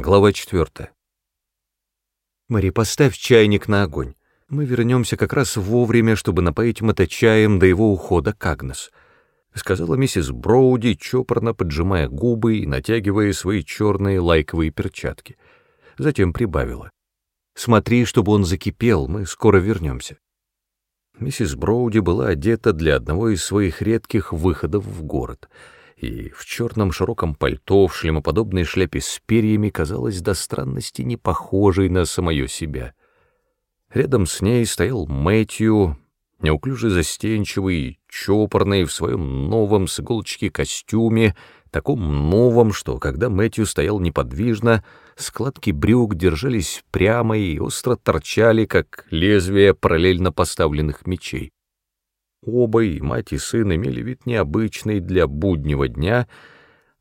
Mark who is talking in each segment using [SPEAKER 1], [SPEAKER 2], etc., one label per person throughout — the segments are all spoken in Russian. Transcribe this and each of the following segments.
[SPEAKER 1] Глава четвертая. «Мари, поставь чайник на огонь. Мы вернемся как раз вовремя, чтобы напоить Мэтта чаем до его ухода к Агнес», — сказала миссис Броуди, чопорно поджимая губы и натягивая свои черные лайковые перчатки. Затем прибавила. «Смотри, чтобы он закипел, мы скоро вернемся». Миссис Броуди была одета для одного из своих редких выходов в город — и в черном широком пальто, в шлемоподобной шляпе с перьями, казалась до странности не похожей на самое себя. Рядом с ней стоял Мэтью, неуклюже застенчивый, чопорный, в своем новом с иголочки костюме, таком новом, что, когда Мэтью стоял неподвижно, складки брюк держались прямо и остро торчали, как лезвия параллельно поставленных мечей. Оба, и мать, и сын, имели вид необычный для буднего дня,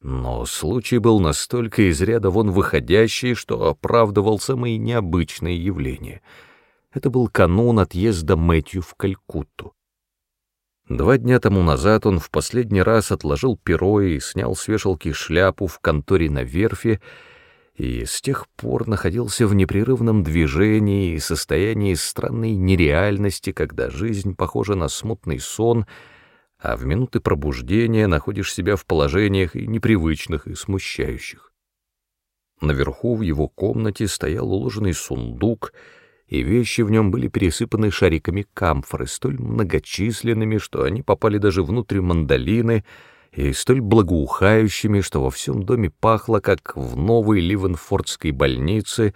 [SPEAKER 1] но случай был настолько из ряда вон выходящий, что оправдывал самые необычные явления. Это был канун отъезда Мэтью в Калькутту. Два дня тому назад он в последний раз отложил перо и снял с вешалки шляпу в конторе на верфи, и с тех пор находился в непрерывном движении и состоянии странной нереальности, когда жизнь похожа на смутный сон, а в минуты пробуждения находишь себя в положениях и непривычных, и смущающих. Наверху в его комнате стоял уложенный сундук, и вещи в нем были пересыпаны шариками камфоры, столь многочисленными, что они попали даже внутрь мандолины — и столь благоухающими, что во всем доме пахло, как в новой Ливенфордской больнице,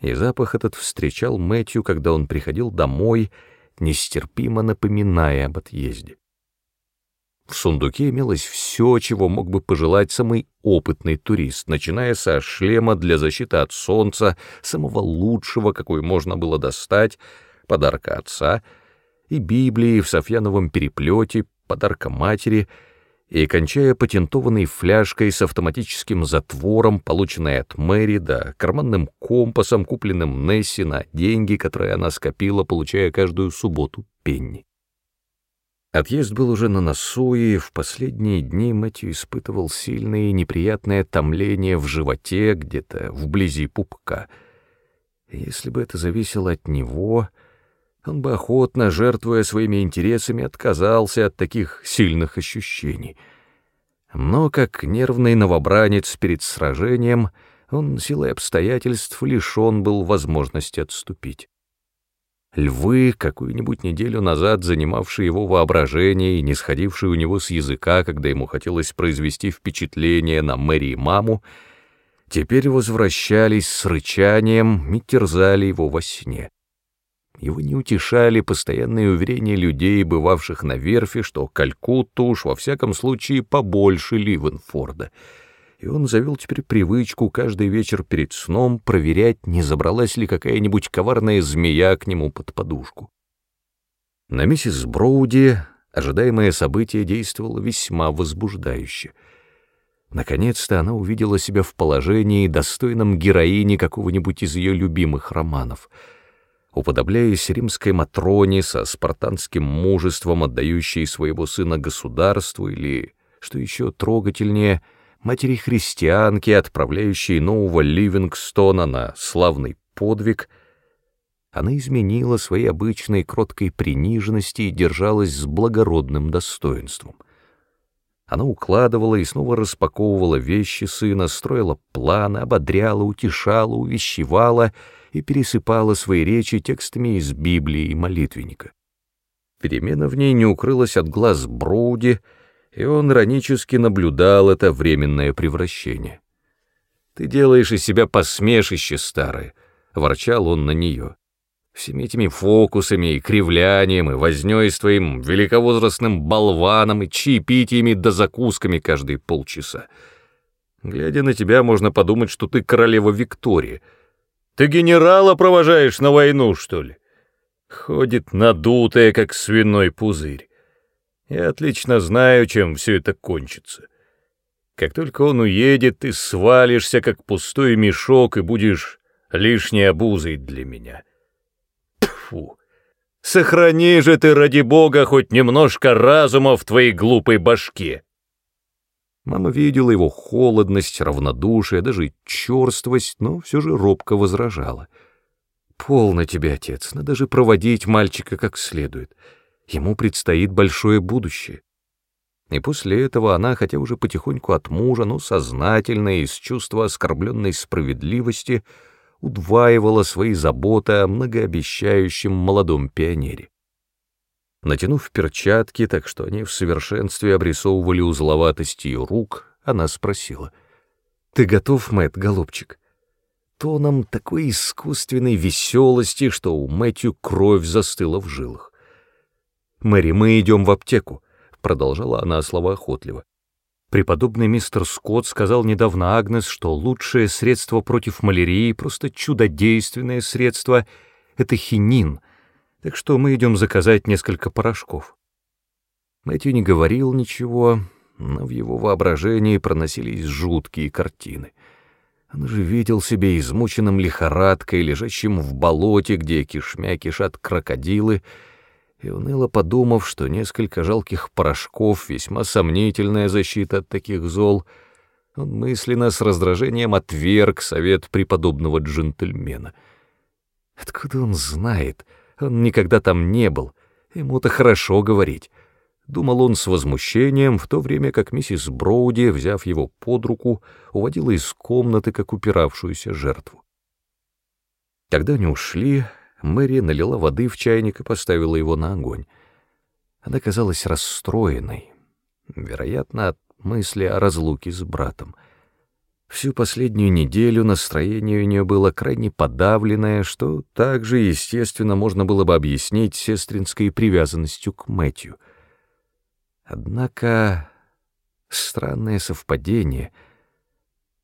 [SPEAKER 1] и запах этот встречал Мэтью, когда он приходил домой, нестерпимо напоминая об отъезде. В сундуке имелось все, чего мог бы пожелать самый опытный турист, начиная со шлема для защиты от солнца, самого лучшего, какой можно было достать, подарка отца, и Библии в Софьяновом переплете, подарка матери — и кончая патентованной фляжкой с автоматическим затвором, полученной от Мэри, да карманным компасом, купленным Несси на деньги, которые она скопила, получая каждую субботу пенни. Отъезд был уже на носу, и в последние дни Мэтью испытывал сильное и неприятное томление в животе, где-то вблизи пупка. Если бы это зависело от него, он бы охотно, жертвуя своими интересами, отказался от таких сильных ощущений. Но как нервный новобранец перед сражением, он силой обстоятельств лишен был возможности отступить. Львы, какую-нибудь неделю назад занимавшие его воображение и не сходившие у него с языка, когда ему хотелось произвести впечатление на Мэри и маму, теперь возвращались с рычанием и терзали его во сне. Его не утешали постоянные уверения людей, бывавших на верфи, что Калькутту уж во всяком случае побольше Ливенфорда. И он завел теперь привычку каждый вечер перед сном проверять, не забралась ли какая-нибудь коварная змея к нему под подушку. На миссис Броуди ожидаемое событие действовало весьма возбуждающе. Наконец-то она увидела себя в положении, достойном героини какого-нибудь из ее любимых романов — уподобляясь римской Матроне со спартанским мужеством, отдающей своего сына государству, или, что еще трогательнее, матери-христианки, отправляющей нового Ливингстона на славный подвиг, она изменила своей обычной кроткой приниженности и держалась с благородным достоинством. Она укладывала и снова распаковывала вещи сына, строила планы, ободряла, утешала, увещевала — и пересыпала свои речи текстами из Библии и молитвенника. Перемена в ней не укрылась от глаз Броуди, и он иронически наблюдал это временное превращение. «Ты делаешь из себя посмешище старое», — ворчал он на нее. «Всеми этими фокусами и кривлянием, и вознёй с твоим великовозрастным болваном, и чаепитиями да закусками каждые полчаса. Глядя на тебя, можно подумать, что ты королева Виктория». Ты генерала провожаешь на войну, что ли? Ходит надутая, как свиной пузырь. Я отлично знаю, чем все это кончится. Как только он уедет, ты свалишься, как пустой мешок, и будешь лишней обузой для меня. Фу! Сохрани же ты, ради бога, хоть немножко разума в твоей глупой башке. Мама видела его холодность, равнодушие, даже черствость, но все же робко возражала. «Полно тебе, отец, надо же проводить мальчика как следует. Ему предстоит большое будущее». И после этого она, хотя уже потихоньку от мужа, но сознательно и с чувства оскорбленной справедливости, удваивала свои заботы о многообещающем молодом пионере. Натянув перчатки, так что они в совершенстве обрисовывали узловатость ее рук, она спросила. «Ты готов, Мэтт, голубчик?» Тоном такой искусственной веселости, что у Мэтью кровь застыла в жилах. «Мэри, мы идем в аптеку», — продолжала она словоохотливо. Преподобный мистер Скотт сказал недавно Агнес, что лучшее средство против малярии, просто чудодейственное средство — это хинин, так что мы идем заказать несколько порошков. Мэтью не говорил ничего, но в его воображении проносились жуткие картины. Он же видел себя измученным лихорадкой, лежащим в болоте, где кишмя кишат крокодилы, и уныло подумав, что несколько жалких порошков — весьма сомнительная защита от таких зол, он мысленно с раздражением отверг совет преподобного джентльмена. Откуда он знает? Он никогда там не был. Ему-то хорошо говорить. Думал он с возмущением, в то время как миссис Броуди, взяв его под руку, уводила из комнаты, как упиравшуюся жертву. Когда они ушли, Мэри налила воды в чайник и поставила его на огонь. Она казалась расстроенной, вероятно, от мысли о разлуке с братом. Всю последнюю неделю настроение у нее было крайне подавленное, что также, естественно, можно было бы объяснить сестринской привязанностью к Мэтью. Однако странное совпадение —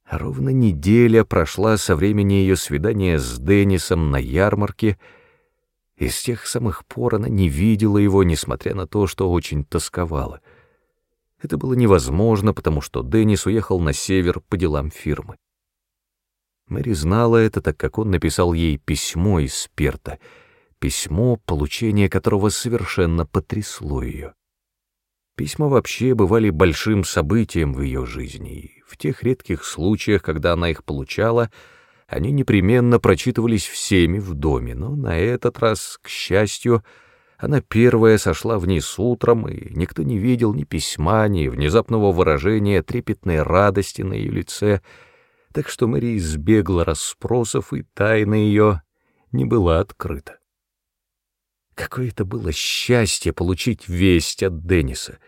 [SPEAKER 1] Ровно неделя прошла со времени ее свидания с Деннисом на ярмарке, и с тех самых пор она не видела его, несмотря на то, что очень тосковала. Это было невозможно, потому что Деннис уехал на север по делам фирмы. Мэри знала это, так как он написал ей письмо из Перта, письмо, получение которого совершенно потрясло ее. Письма вообще бывали большим событием в ее жизни, и в тех редких случаях, когда она их получала, они непременно прочитывались всеми в доме, но на этот раз, к счастью, она первая сошла вниз утром, и никто не видел ни письма, ни внезапного выражения трепетной радости на ее лице, так что Мэри избегла расспросов, и тайна ее не была открыта. Какое это было счастье получить весть от Денниса.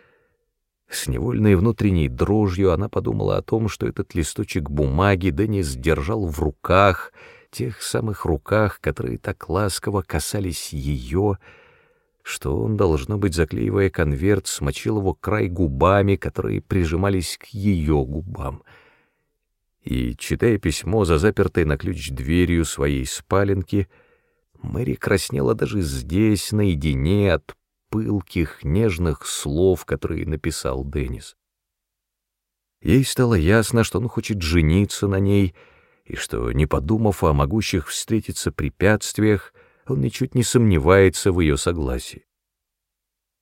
[SPEAKER 1] С невольной внутренней дрожью она подумала о том, что этот листочек бумаги Деннис держал в руках, тех самых руках, которые так ласково касались ее, что он, должно быть, заклеивая конверт, смочил его край губами, которые прижимались к ее губам. И, читая письмо за запертой на ключ дверью своей спаленки, Мэри краснела даже здесь, наедине, от пылких, нежных слов, которые написал Деннис. Ей стало ясно, что он хочет жениться на ней, и что, не подумав о могущих встретиться препятствиях, он ничуть не сомневается в ее согласии.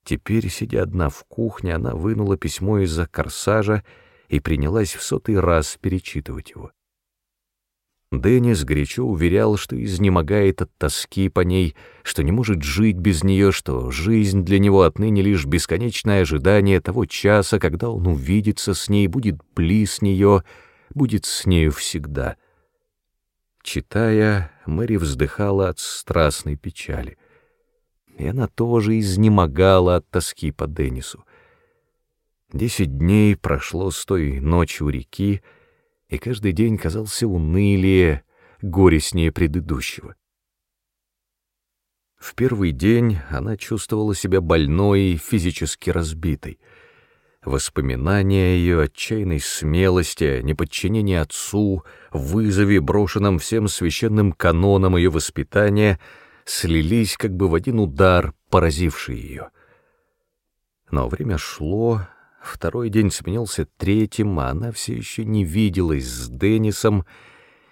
[SPEAKER 1] Теперь, сидя одна в кухне, она вынула письмо из-за корсажа и принялась в сотый раз перечитывать его. Деннис горячо уверял, что изнемогает от тоски по ней, что не может жить без нее, что жизнь для него отныне лишь бесконечное ожидание того часа, когда он увидится с ней, будет близ нее, будет с нею всегда. Читая, Мэри вздыхала от страстной печали. И она тоже изнемогала от тоски по Деннису. Десять дней прошло с той ночи у реки, и каждый день казался унылее, горестнее предыдущего. В первый день она чувствовала себя больной и физически разбитой. Воспоминания ее отчаянной смелости, неподчинении отцу, вызове, брошенном всем священным канонам ее воспитания, слились как бы в один удар, поразивший ее. Но время шло, Второй день сменился третьим, а она все еще не виделась с Деннисом,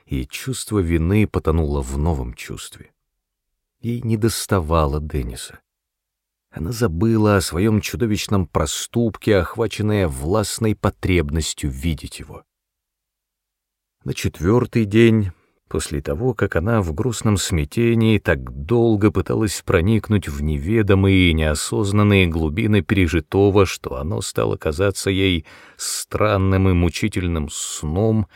[SPEAKER 1] и чувство вины потонуло в новом чувстве. Ей не доставало Денниса. Она забыла о своем чудовищном проступке, охваченная властной потребностью видеть его. На четвертый день, после того, как она в грустном смятении так долго пыталась проникнуть в неведомые и неосознанные глубины пережитого, что оно стало казаться ей странным и мучительным сном,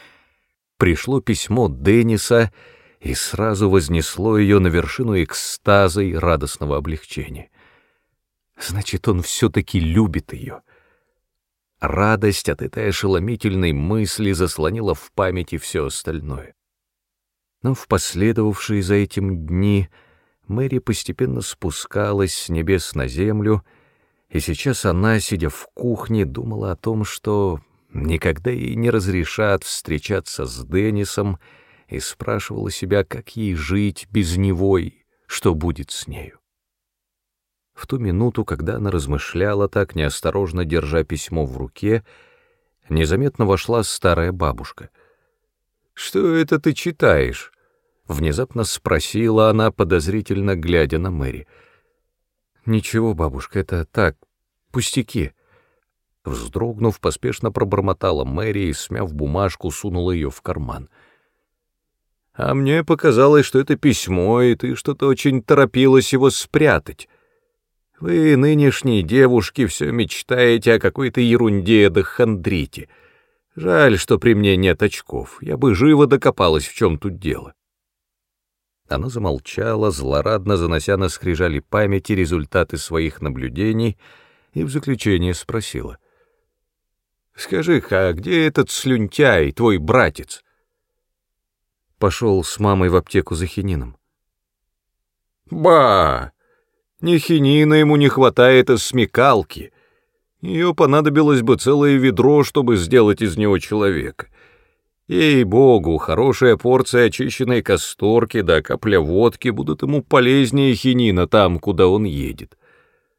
[SPEAKER 1] пришло письмо Денниса и сразу вознесло ее на вершину экстаза и радостного облегчения. Значит, он все-таки любит ее. Радость от этой ошеломительной мысли заслонила в памяти все остальное. Но в последовавшие за этим дни Мэри постепенно спускалась с небес на землю, и сейчас она, сидя в кухне, думала о том, что никогда ей не разрешат встречаться с Деннисом, и спрашивала себя, как ей жить без него и что будет с нею. В ту минуту, когда она размышляла так, неосторожно держа письмо в руке, незаметно вошла старая бабушка. «Что это ты читаешь?» — внезапно спросила она, подозрительно глядя на Мэри. «Ничего, бабушка, это так, пустяки». Вздрогнув, поспешно пробормотала Мэри и, смяв бумажку, сунула ее в карман. «А мне показалось, что это письмо, и ты что-то очень торопилась его спрятать». Вы, нынешние девушки, все мечтаете о какой-то ерунде да хандрите. Жаль, что при мне нет очков. Я бы живо докопалась, в чем тут дело. Она замолчала, злорадно занося на скрижали памяти результаты своих наблюдений, и в заключение спросила. «Скажи-ка, а где этот слюнтяй, твой братец?» Пошел с мамой в аптеку за хинином. «Ба! Ни хинина ему не хватает из смекалки. Ее понадобилось бы целое ведро, чтобы сделать из него человека. Ей-богу, хорошая порция очищенной касторки да капля водки будут ему полезнее хинина там, куда он едет.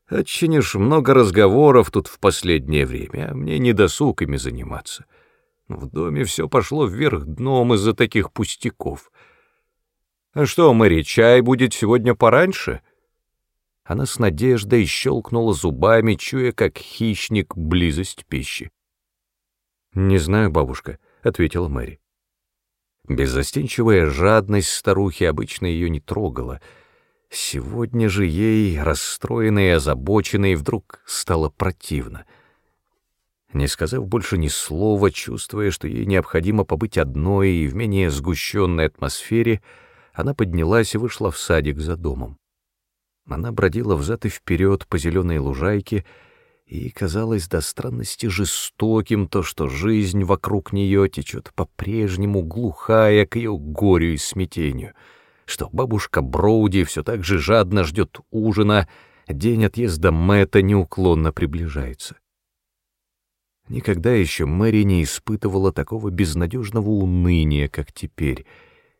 [SPEAKER 1] Отчинишь много разговоров тут в последнее время, а мне не досуг заниматься. В доме все пошло вверх дном из-за таких пустяков. А что, Мэри, чай будет сегодня пораньше?» Она с надеждой щелкнула зубами, чуя, как хищник, близость пищи. «Не знаю, бабушка», — ответила Мэри. Беззастенчивая жадность старухи обычно ее не трогала. Сегодня же ей, расстроенной и озабоченной, вдруг стало противно. Не сказав больше ни слова, чувствуя, что ей необходимо побыть одной и в менее сгущенной атмосфере, она поднялась и вышла в садик за домом. Она бродила взад и вперед по зеленой лужайке, и казалось до странности жестоким то, что жизнь вокруг нее течет по-прежнему глухая к ее горю и смятению, что бабушка Броуди все так же жадно ждет ужина, день отъезда Мэтта неуклонно приближается. Никогда еще Мэри не испытывала такого безнадежного уныния, как теперь —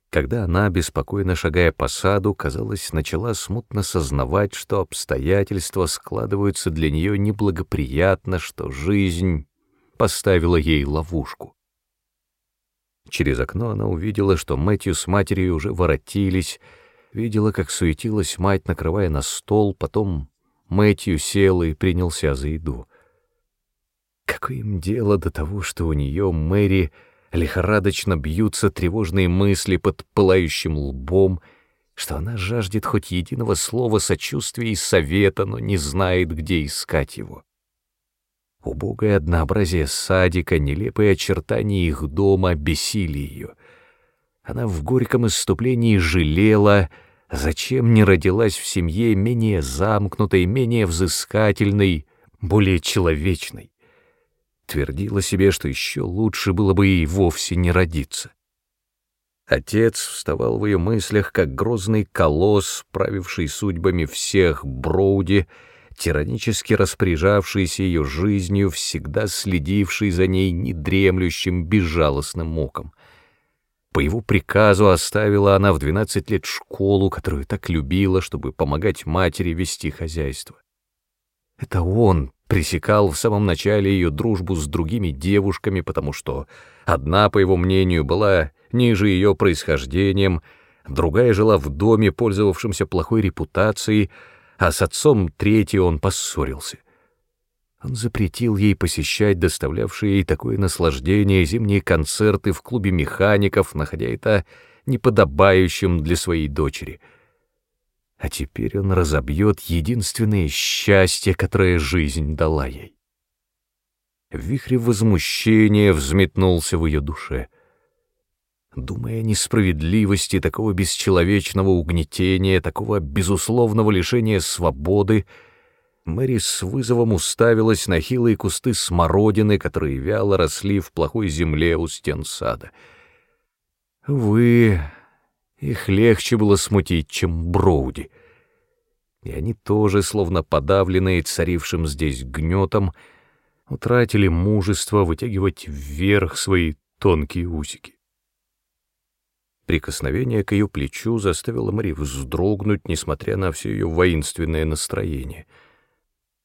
[SPEAKER 1] когда она, беспокойно шагая по саду, казалось, начала смутно сознавать, что обстоятельства складываются для нее неблагоприятно, что жизнь поставила ей ловушку. Через окно она увидела, что Мэтью с матерью уже воротились, видела, как суетилась мать, накрывая на стол, потом Мэтью сел и принялся за еду. Какое им дело до того, что у нее Мэри лихорадочно бьются тревожные мысли под пылающим лбом, что она жаждет хоть единого слова сочувствия и совета, но не знает, где искать его. Убогое однообразие садика, нелепые очертания их дома бесили ее. Она в горьком исступлении жалела, зачем не родилась в семье менее замкнутой, менее взыскательной, более человечной твердила себе, что еще лучше было бы и вовсе не родиться. Отец вставал в ее мыслях, как грозный колосс, правивший судьбами всех Броуди, тиранически распоряжавшийся ее жизнью, всегда следивший за ней недремлющим, безжалостным оком. По его приказу оставила она в двенадцать лет школу, которую так любила, чтобы помогать матери вести хозяйство. Это он пресекал в самом начале ее дружбу с другими девушками, потому что одна, по его мнению, была ниже ее происхождением, другая жила в доме, пользовавшемся плохой репутацией, а с отцом третий он поссорился. Он запретил ей посещать доставлявшие ей такое наслаждение зимние концерты в клубе механиков, находя это неподобающим для своей дочери. А теперь он разобьет единственное счастье, которое жизнь дала ей. В вихре возмущения взметнулся в ее душе. Думая о несправедливости такого бесчеловечного угнетения, такого безусловного лишения свободы, Мэри с вызовом уставилась на хилые кусты смородины, которые вяло росли в плохой земле у стен сада. Вы, их легче было смутить, чем Броуди. И они тоже, словно подавленные царившим здесь гнетом, утратили мужество вытягивать вверх свои тонкие усики. Прикосновение к ее плечу заставило Мари вздрогнуть, несмотря на все ее воинственное настроение.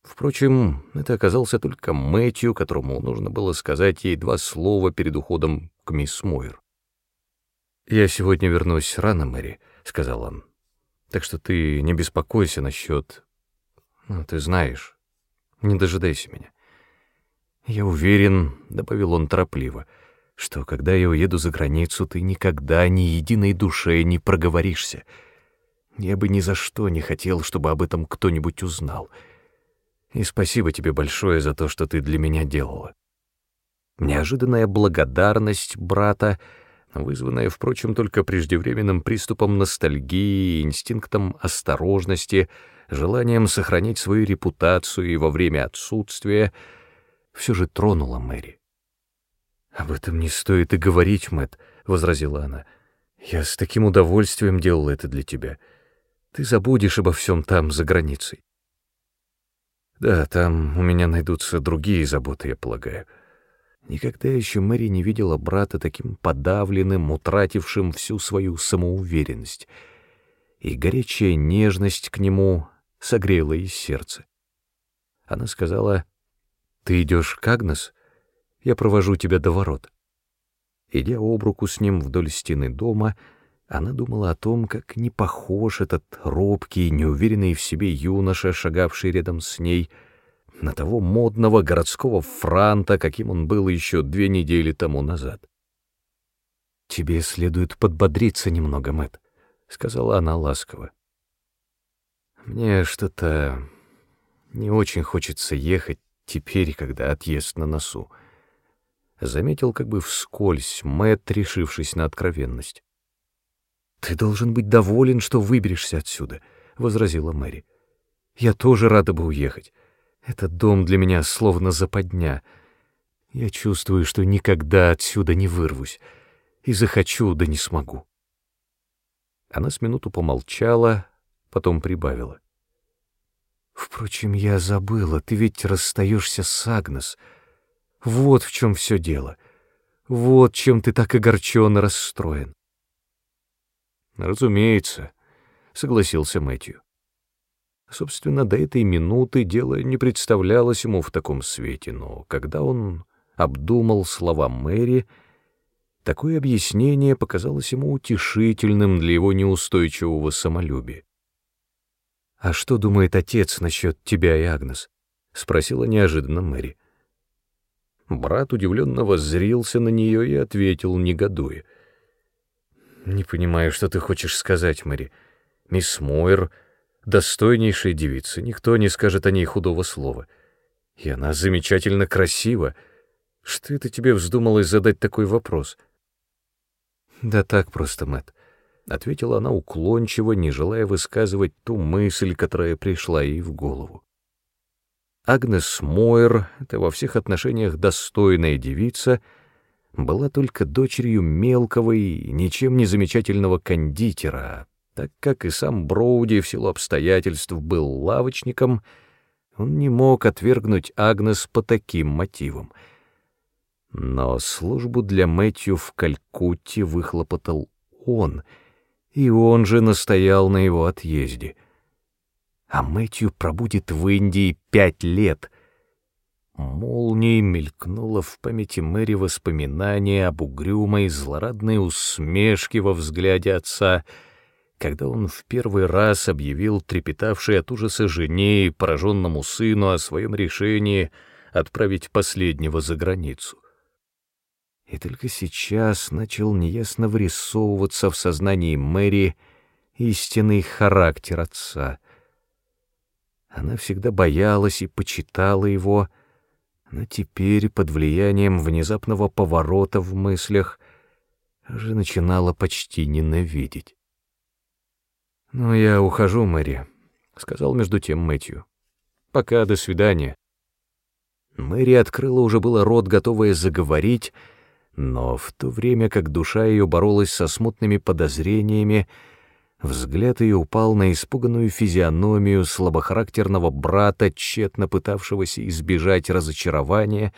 [SPEAKER 1] Впрочем, это оказался только Мэтью, которому нужно было сказать ей два слова перед уходом к мисс Мойер. «Я сегодня вернусь рано, Мэри», — сказал он. «Так что ты не беспокойся насчет... Ну, ты знаешь, не дожидайся меня. Я уверен, — добавил он торопливо, — что когда я уеду за границу, ты никогда ни единой душе не проговоришься. Я бы ни за что не хотел, чтобы об этом кто-нибудь узнал. И спасибо тебе большое за то, что ты для меня делала. Неожиданная благодарность брата, вызванная, впрочем, только преждевременным приступом ностальгии, инстинктом осторожности, желанием сохранить свою репутацию и во время отсутствия — все же тронула Мэри. «Об этом не стоит и говорить, Мэтт», — возразила она. «Я с таким удовольствием делала это для тебя. Ты забудешь обо всем там, за границей». «Да, там у меня найдутся другие заботы, я полагаю». Никогда еще Мэри не видела брата таким подавленным, утратившим всю свою самоуверенность, и горячая нежность к нему согрела ей сердце. Она сказала, «Ты идешь к Агнес? Я провожу тебя до ворот». Идя об руку с ним вдоль стены дома, она думала о том, как не похож этот робкий, неуверенный в себе юноша, шагавший рядом с ней, на того модного городского франта, каким он был еще две недели тому назад. «Тебе следует подбодриться немного, Мэтт», — сказала она ласково. «Мне что-то не очень хочется ехать теперь, когда отъезд на носу. Заметил как бы вскользь Мэтт, решившись на откровенность. «Ты должен быть доволен, что выберешься отсюда», — возразила Мэри. «Я тоже рада бы уехать. Этот дом для меня словно западня. Я чувствую, что никогда отсюда не вырвусь, и захочу, да не смогу». Она с минуту помолчала, потом прибавила. Впрочем, я забыла, ты ведь расстаешься с Агнес. Вот в чем все дело. Вот чем ты так огорчен и расстроен. Разумеется, согласился Мэтью. Собственно, до этой минуты дело не представлялось ему в таком свете, но когда он обдумал слова Мэри, такое объяснение показалось ему утешительным для его неустойчивого самолюбия. «А что думает отец насчет тебя и Агнес?» — спросила неожиданно Мэри. Брат удивленно воззрился на нее и ответил, негодуя. «Не понимаю, что ты хочешь сказать, Мэри. Мисс Мойер — достойнейшая девица, никто не скажет о ней худого слова. И она замечательно красива. Что это тебе вздумалось задать такой вопрос?» «Да так просто, Мэтт. — ответила она уклончиво, не желая высказывать ту мысль, которая пришла ей в голову. Агнес Мойер, это во всех отношениях достойная девица, была только дочерью мелкого и ничем не замечательного кондитера, так как и сам Броуди в силу обстоятельств был лавочником, он не мог отвергнуть Агнес по таким мотивам. Но службу для Мэтью в Калькутте выхлопотал он — и он же настоял на его отъезде. А Мэтью пробудет в Индии пять лет. Молнией мелькнуло в памяти Мэри воспоминание об угрюмой, злорадной усмешке во взгляде отца, когда он в первый раз объявил трепетавшей от ужаса жене и пораженному сыну о своем решении отправить последнего за границу. И только сейчас начал неясно вырисовываться в сознании Мэри истинный характер отца. Она всегда боялась и почитала его, но теперь, под влиянием внезапного поворота в мыслях, уже начинала почти ненавидеть. «Ну, я ухожу, Мэри», — сказал между тем Мэтью. «Пока, до свидания». Мэри открыла уже было рот, готовая заговорить, но в то время как душа ее боролась со смутными подозрениями, взгляд ее упал на испуганную физиономию слабохарактерного брата, тщетно пытавшегося избежать разочарования,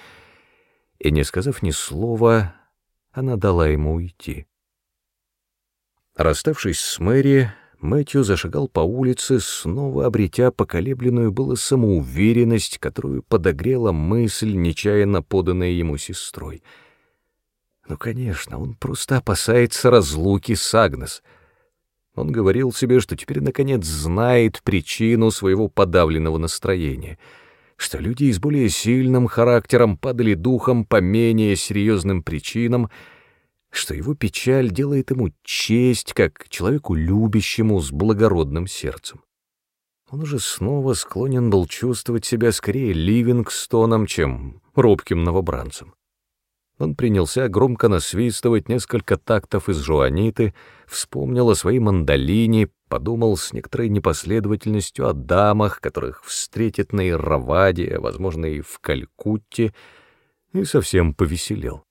[SPEAKER 1] и, не сказав ни слова, она дала ему уйти. Расставшись с Мэри, Мэтью зашагал по улице, снова обретя поколебленную было самоуверенность, которую подогрела мысль, нечаянно поданная ему сестрой. Ну, конечно, он просто опасается разлуки с Агнес. Он говорил себе, что теперь, наконец, знает причину своего подавленного настроения, что люди с более сильным характером падали духом по менее серьезным причинам — что его печаль делает ему честь, как человеку любящему с благородным сердцем. Он уже снова склонен был чувствовать себя скорее Ливингстоном, чем робким новобранцем. Он принялся громко насвистывать несколько тактов из жуаниты, вспомнил о своей мандолине, подумал с некоторой непоследовательностью о дамах, которых встретит на Ирраваде, возможно, и в Калькутте, и совсем повеселел.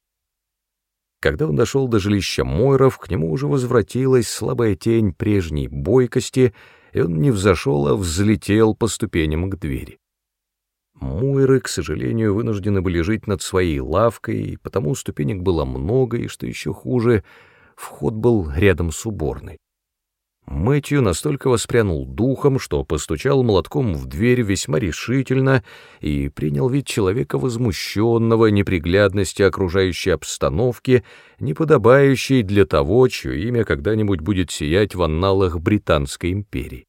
[SPEAKER 1] Когда он дошел до жилища Мойров, к нему уже возвратилась слабая тень прежней бойкости, и он не взошел, а взлетел по ступеням к двери. Мойры, к сожалению, вынуждены были жить над своей лавкой, и потому ступенек было много, и, что еще хуже, вход был рядом с уборной. Мэтью настолько воспрянул духом, что постучал молотком в дверь весьма решительно и принял вид человека возмущенного неприглядностью окружающей обстановки, неподобающей для того, чье имя когда-нибудь будет сиять в анналах Британской империи.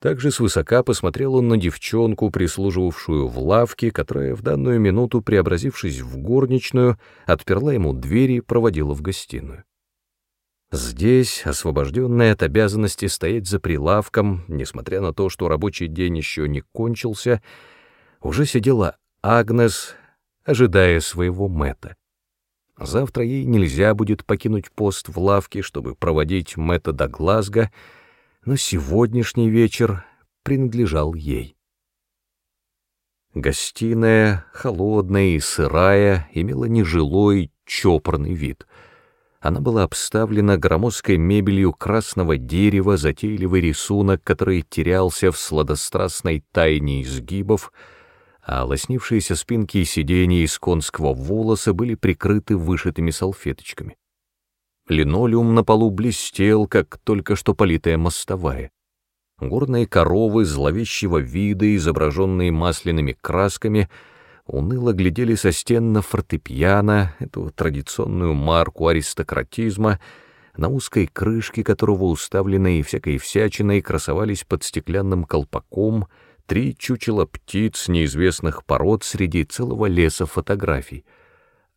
[SPEAKER 1] Также свысока посмотрел он на девчонку, прислуживавшую в лавке, которая в данную минуту, преобразившись в горничную, отперла ему дверь и проводила в гостиную. Здесь, освобожденная от обязанности стоять за прилавком, несмотря на то, что рабочий день еще не кончился, уже сидела Агнес, ожидая своего Мэтта. Завтра ей нельзя будет покинуть пост в лавке, чтобы проводить Мэтта до Глазго, но сегодняшний вечер принадлежал ей. Гостиная, холодная и сырая, имела нежилой, чопорный вид — она была обставлена громоздкой мебелью красного дерева, затейливый рисунок, который терялся в сладострастной тайне изгибов, а лоснившиеся спинки и сиденья из конского волоса были прикрыты вышитыми салфеточками. Линолеум на полу блестел, как только что политая мостовая. Горные коровы зловещего вида, изображенные масляными красками — уныло глядели со стен на фортепиано, эту традиционную марку аристократизма, на узкой крышке которого уставленные всякой всячиной красовались под стеклянным колпаком три чучела птиц неизвестных пород среди целого леса фотографий.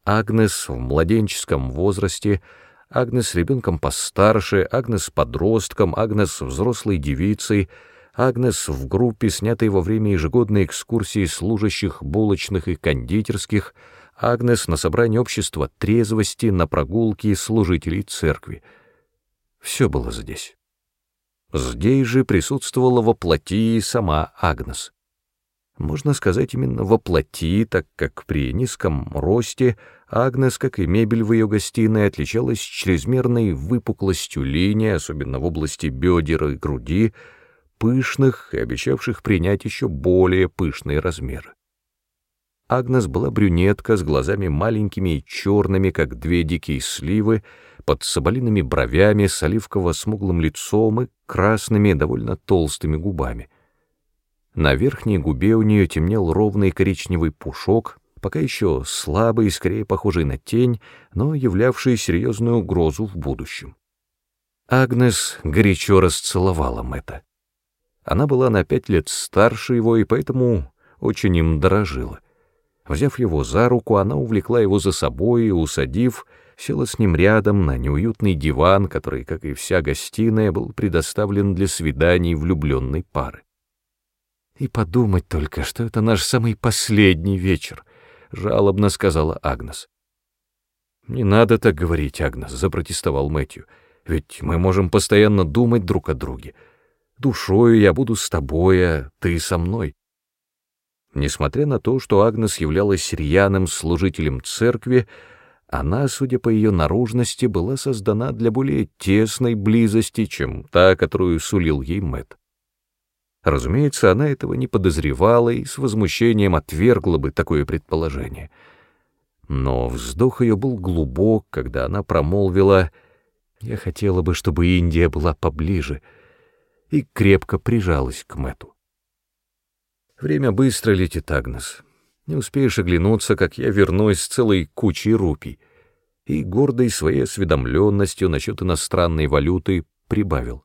[SPEAKER 1] Агнес в младенческом возрасте, Агнес ребенком постарше, Агнес подростком, Агнес взрослой девицей — Агнес в группе, снятой во время ежегодной экскурсии служащих булочных и кондитерских, Агнес на собрании общества трезвости, на прогулке служителей церкви. Все было здесь. Здесь же присутствовала во плоти сама Агнес. Можно сказать именно во плоти, так как при низком росте Агнес, как и мебель в ее гостиной, отличалась чрезмерной выпуклостью линии, особенно в области бедер и груди, пышных и обещавших принять еще более пышные размеры. Агнес была брюнетка с глазами маленькими и черными, как две дикие сливы, под соболиными бровями, с оливково-смуглым лицом и красными, довольно толстыми губами. На верхней губе у нее темнел ровный коричневый пушок, пока еще слабый и скорее похожий на тень, но являвший серьезную угрозу в будущем. Агнес горячо расцеловала Мэтта. Она была на пять лет старше его и поэтому очень им дорожила. Взяв его за руку, она увлекла его за собой и, усадив, села с ним рядом на неуютный диван, который, как и вся гостиная, был предоставлен для свиданий влюбленной пары. «И подумать только, что это наш самый последний вечер», — жалобно сказала Агнес. «Не надо так говорить, Агнес», — запротестовал Мэтью, «ведь мы можем постоянно думать друг о друге. Душою я буду с тобой, а ты со мной». Несмотря на то, что Агнес являлась рьяным служителем церкви, она, судя по ее наружности, была создана для более тесной близости, чем та, которую сулил ей Мэт. Разумеется, она этого не подозревала и с возмущением отвергла бы такое предположение. Но вздох ее был глубок, когда она промолвила «Я хотела бы, чтобы Индия была поближе», и крепко прижалась к Мэту. Время быстро летит, Агнес. Не успеешь оглянуться, как я вернусь с целой кучей рупий. И гордой своей осведомленностью насчет иностранной валюты прибавил.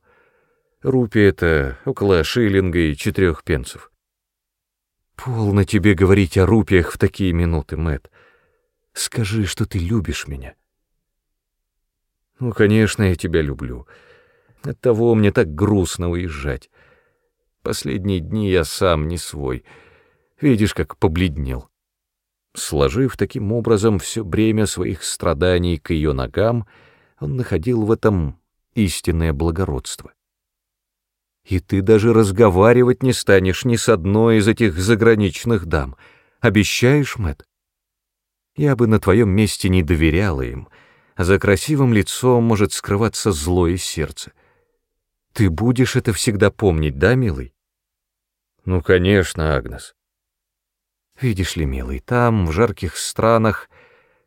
[SPEAKER 1] Рупи — это около шиллинга и четырех пенсов. Полно тебе говорить о рупиях в такие минуты, Мэт. Скажи, что ты любишь меня. Ну, конечно, я тебя люблю. Оттого мне так грустно уезжать. Последние дни я сам не свой. Видишь, как побледнел. Сложив таким образом все бремя своих страданий к ее ногам, он находил в этом истинное благородство. И ты даже разговаривать не станешь ни с одной из этих заграничных дам. Обещаешь, Мэт? Я бы на твоем месте не доверяла им. За красивым лицом может скрываться злое сердце. Ты будешь это всегда помнить, да, милый? Ну, конечно, Агнес. Видишь ли, милый, там, в жарких странах,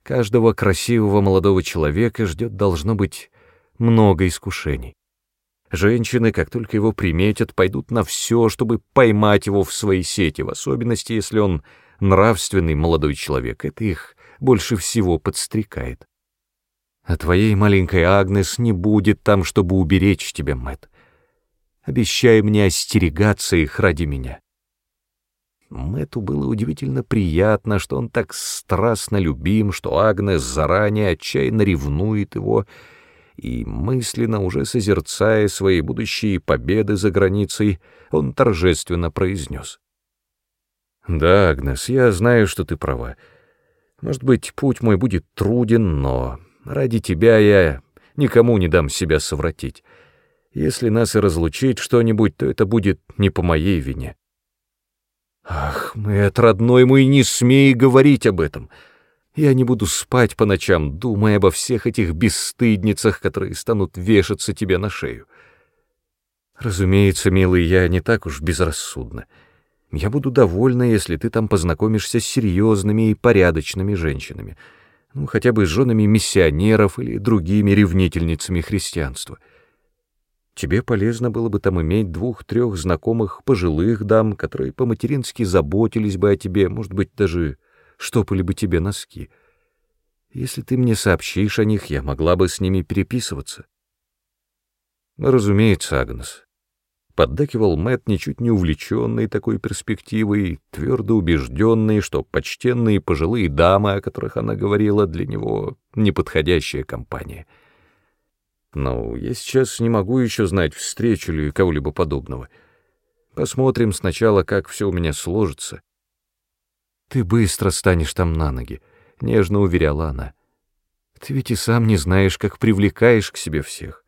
[SPEAKER 1] каждого красивого молодого человека ждет, должно быть, много искушений. Женщины, как только его приметят, пойдут на все, чтобы поймать его в свои сети, в особенности, если он нравственный молодой человек. Это их больше всего подстрекает. А твоей маленькой Агнес не будет там, чтобы уберечь тебя, Мэтт обещая мне остерегаться их ради меня. Мэту было удивительно приятно, что он так страстно любим, что Агнес заранее отчаянно ревнует его, и мысленно, уже созерцая свои будущие победы за границей, он торжественно произнес. «Да, Агнес, я знаю, что ты права. Может быть, путь мой будет труден, но ради тебя я никому не дам себя совратить. Если нас и разлучить что-нибудь, то это будет не по моей вине. Ах, Мэтт, родной мой, не смей говорить об этом. Я не буду спать по ночам, думая обо всех этих бесстыдницах, которые станут вешаться тебе на шею. Разумеется, милый, я не так уж безрассудна. Я буду довольна, если ты там познакомишься с серьезными и порядочными женщинами, ну, хотя бы с женами миссионеров или другими ревнительницами христианства. Тебе полезно было бы там иметь двух-трех знакомых пожилых дам, которые по-матерински заботились бы о тебе, может быть, даже штопали бы тебе носки. Если ты мне сообщишь о них, я могла бы с ними переписываться. Разумеется, Агнес. Поддакивал Мэт, ничуть не увлеченный такой перспективой, твердо убежденный, что почтенные пожилые дамы, о которых она говорила, для него неподходящая компания — но я сейчас не могу еще знать, встречу ли кого-либо подобного. Посмотрим сначала, как все у меня сложится. Ты быстро станешь там на ноги, — нежно уверяла она. Ты ведь и сам не знаешь, как привлекаешь к себе всех.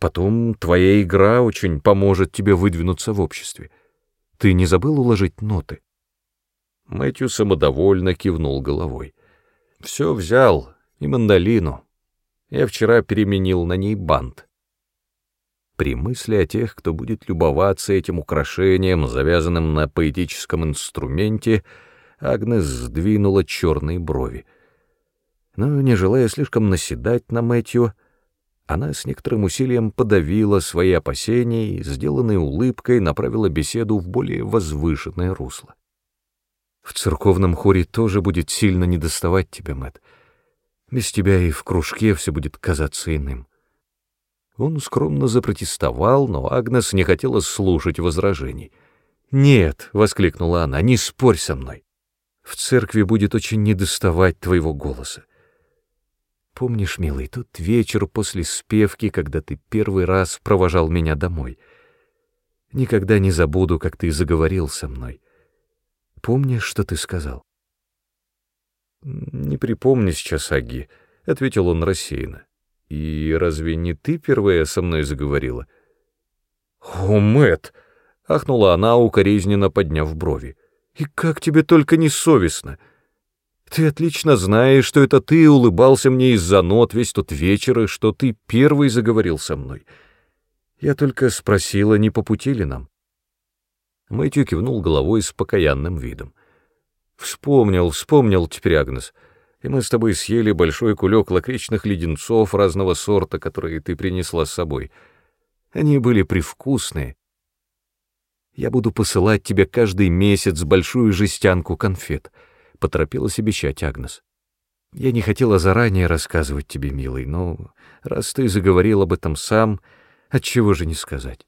[SPEAKER 1] Потом твоя игра очень поможет тебе выдвинуться в обществе. Ты не забыл уложить ноты? Мэтью самодовольно кивнул головой. Все взял, и мандолину. Я вчера переменил на ней бант. При мысли о тех, кто будет любоваться этим украшением, завязанным на поэтическом инструменте, Агнес сдвинула черные брови. Но, не желая слишком наседать на Мэтью, она с некоторым усилием подавила свои опасения и, сделанной улыбкой, направила беседу в более возвышенное русло. «В церковном хоре тоже будет сильно недоставать тебя, Мэтт. Без тебя и в кружке все будет казаться иным. Он скромно запротестовал, но Агнес не хотела слушать возражений. «Нет», — воскликнула она, — «не спорь со мной. В церкви будет очень недоставать твоего голоса. Помнишь, милый, тот вечер после спевки, когда ты первый раз провожал меня домой? Никогда не забуду, как ты заговорил со мной. Помнишь, что ты сказал?» «Не припомню сейчас, Аги», — ответил он рассеянно. «И разве не ты первая со мной заговорила?» «О, Мэтт!» — ахнула она, укоризненно подняв брови. «И как тебе только не совестно! Ты отлично знаешь, что это ты улыбался мне из-за нот весь тот вечер, и что ты первый заговорил со мной. Я только спросила, не по пути ли нам?» Мэтью кивнул головой с покаянным видом. «Вспомнил, вспомнил теперь, Агнес» и мы с тобой съели большой кулек лакричных леденцов разного сорта, которые ты принесла с собой. Они были привкусные. Я буду посылать тебе каждый месяц большую жестянку конфет, — поторопилась обещать Агнес. Я не хотела заранее рассказывать тебе, милый, но раз ты заговорил об этом сам, отчего же не сказать?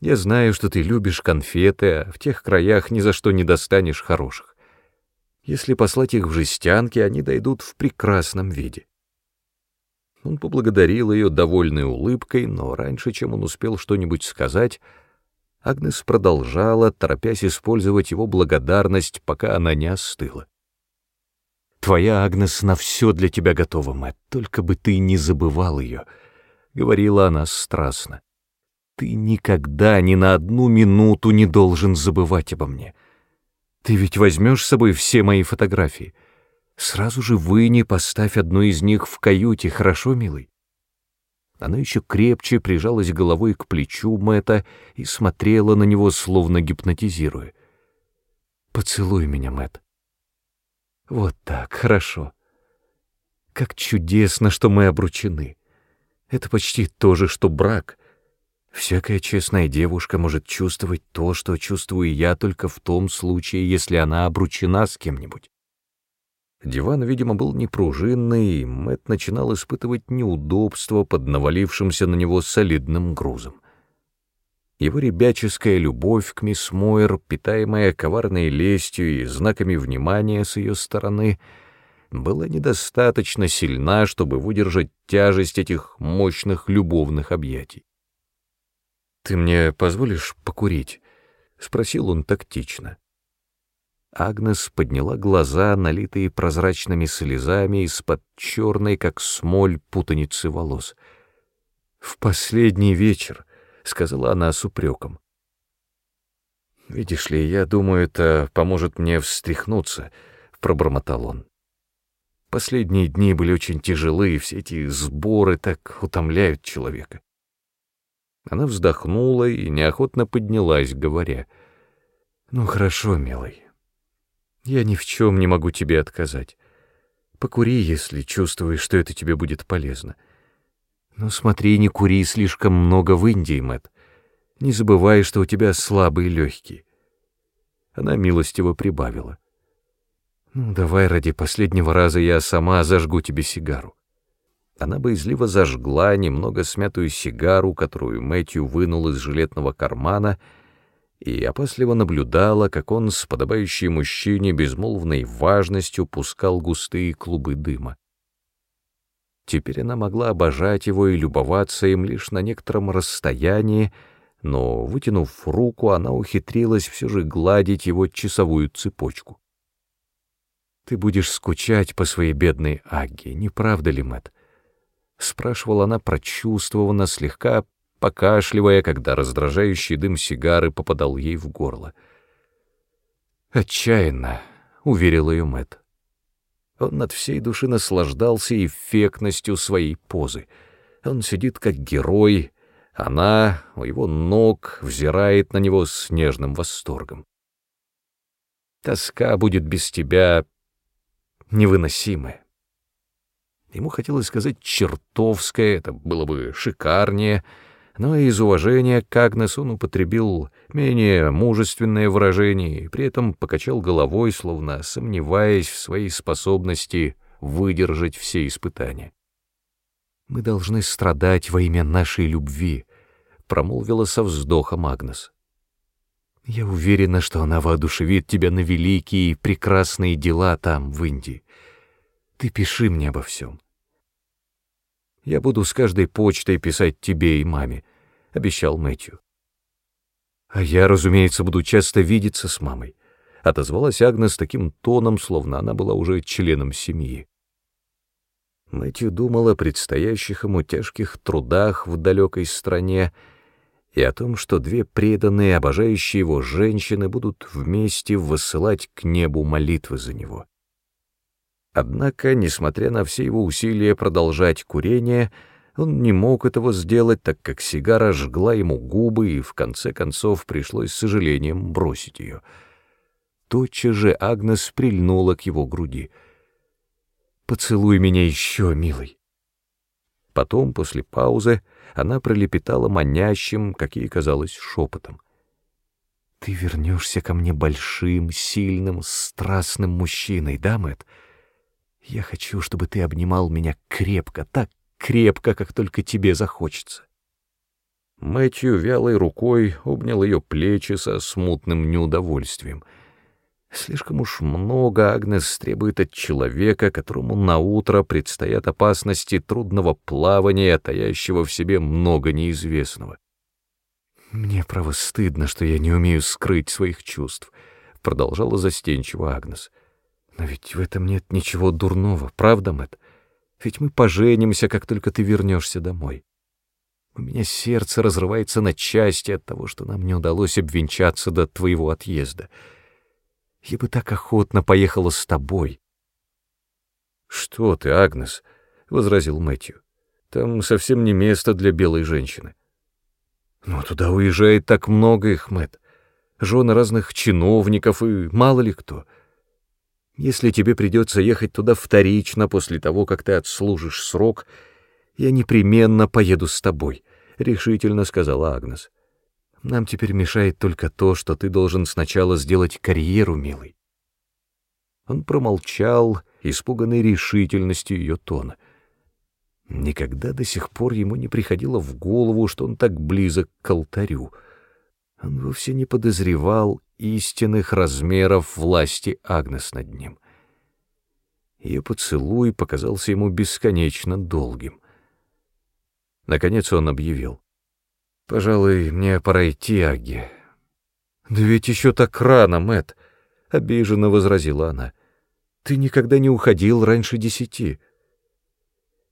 [SPEAKER 1] Я знаю, что ты любишь конфеты, а в тех краях ни за что не достанешь хороших. Если послать их в жестянки, они дойдут в прекрасном виде. Он поблагодарил ее довольной улыбкой, но раньше, чем он успел что-нибудь сказать, Агнес продолжала, торопясь использовать его благодарность, пока она не остыла. «Твоя Агнес на все для тебя готова, Мэтт, только бы ты не забывал ее», — говорила она страстно. «Ты никогда ни на одну минуту не должен забывать обо мне». Ты ведь возьмешь с собой все мои фотографии. Сразу же выни, поставь одну из них в каюте, хорошо, милый?» Она еще крепче прижалась головой к плечу Мэтта и смотрела на него, словно гипнотизируя. «Поцелуй меня, Мэтт». «Вот так, хорошо. Как чудесно, что мы обручены. Это почти то же, что брак. Всякая честная девушка может чувствовать то, что чувствую я только в том случае, если она обручена с кем-нибудь. Диван, видимо, был непружинный, и Мэтт начинал испытывать неудобство под навалившимся на него солидным грузом. Его ребяческая любовь к мисс Мойер, питаемая коварной лестью и знаками внимания с ее стороны, была недостаточно сильна, чтобы выдержать тяжесть этих мощных любовных объятий. «Ты мне позволишь покурить?» — спросил он тактично. Агнес подняла глаза, налитые прозрачными слезами из-под черной, как смоль, путаницы волос. «В последний вечер», — сказала она с упреком. «Видишь ли, я думаю, это поможет мне встряхнуться», — пробормотал он. «Последние дни были очень тяжелые, все эти сборы так утомляют человека». Она вздохнула и неохотно поднялась, говоря, «Ну хорошо, милый, я ни в чем не могу тебе отказать. Покури, если чувствуешь, что это тебе будет полезно. Но смотри, не кури слишком много в Индии, Мэтт. Не забывай, что у тебя слабые легкие». Она милостиво прибавила. «Ну, давай ради последнего раза я сама зажгу тебе сигару». Она боязливо зажгла немного смятую сигару, которую Мэтью вынул из жилетного кармана, и опасливо наблюдала, как он с подобающей мужчине безмолвной важностью пускал густые клубы дыма. Теперь она могла обожать его и любоваться им лишь на некотором расстоянии, но, вытянув руку, она ухитрилась все же гладить его часовую цепочку. «Ты будешь скучать по своей бедной Агге, не правда ли, Мэтт?» — спрашивала она прочувствованно, слегка покашливая, когда раздражающий дым сигары попадал ей в горло. «Отчаянно», — уверил ее Мэтт. Он над всей души наслаждался эффектностью своей позы. Он сидит как герой, она у его ног взирает на него с нежным восторгом. Тоска будет без тебя невыносимая. Ему хотелось сказать «чертовское», это было бы шикарнее, но из уважения к Агнес он употребил менее мужественное выражение и при этом покачал головой, словно сомневаясь в своей способности выдержать все испытания. Мы должны страдать во имя нашей любви, промолвила со вздохом Агнес. Я уверена, что она воодушевит тебя на великие и прекрасные дела там, в Индии. Ты пиши мне обо всем. Я буду с каждой почтой писать тебе и маме, — обещал Мэтью. А я, разумеется, буду часто видеться с мамой, — отозвалась Агнес таким тоном, словно она была уже членом семьи. Мэтью думал о предстоящих ему тяжких трудах в далекой стране, — и о том, что две преданные, обожающие его женщины будут вместе высылать к небу молитвы за него. Однако, несмотря на все его усилия продолжать курение, он не мог этого сделать, так как сигара жгла ему губы, и в конце концов пришлось с сожалением бросить ее. Тотчас же Агнес прильнула к его груди. «Поцелуй меня еще, милый». Потом, после паузы, она пролепетала манящим, как ей казалось, шепотом. «Ты вернешься ко мне большим, сильным, страстным мужчиной, да, Мэтт? Я хочу, чтобы ты обнимал меня крепко, так крепко, как только тебе захочется». Мэтью вялой рукой обнял ее плечи со смутным неудовольствием — Слишком уж много Агнес требует от человека, которому на утро предстоят опасности трудного плавания, таящего в себе много неизвестного. «Мне, право, стыдно, что я не умею скрыть своих чувств», — продолжала застенчиво Агнес. «Но ведь в этом нет ничего дурного, правда, Мэтт? Ведь мы поженимся, как только ты вернешься домой. У меня сердце разрывается на части от того, что нам не удалось обвенчаться до твоего отъезда». Я бы так охотно поехала с тобой. Что ты, Агнес, возразил Мэтью. Там совсем не место для белой женщины. Но туда уезжает так много их, Мэт. Жены разных чиновников и мало ли кто. Если тебе придется ехать туда вторично после того, как ты отслужишь срок, я непременно поеду с тобой, — решительно сказала Агнес. Нам теперь мешает только то, что ты должен сначала сделать карьеру, милый. Он промолчал, испуганный решительностью ее тона. Никогда до сих пор ему не приходило в голову, что он так близок к алтарю. Он вовсе не подозревал истинных размеров власти Агнес над ним. Ее поцелуй показался ему бесконечно долгим. Наконец он объявил. Пожалуй, мне пора идти, Аги. Да ведь еще так рано, Мэт, обиженно возразила она. Ты никогда не уходил раньше десяти.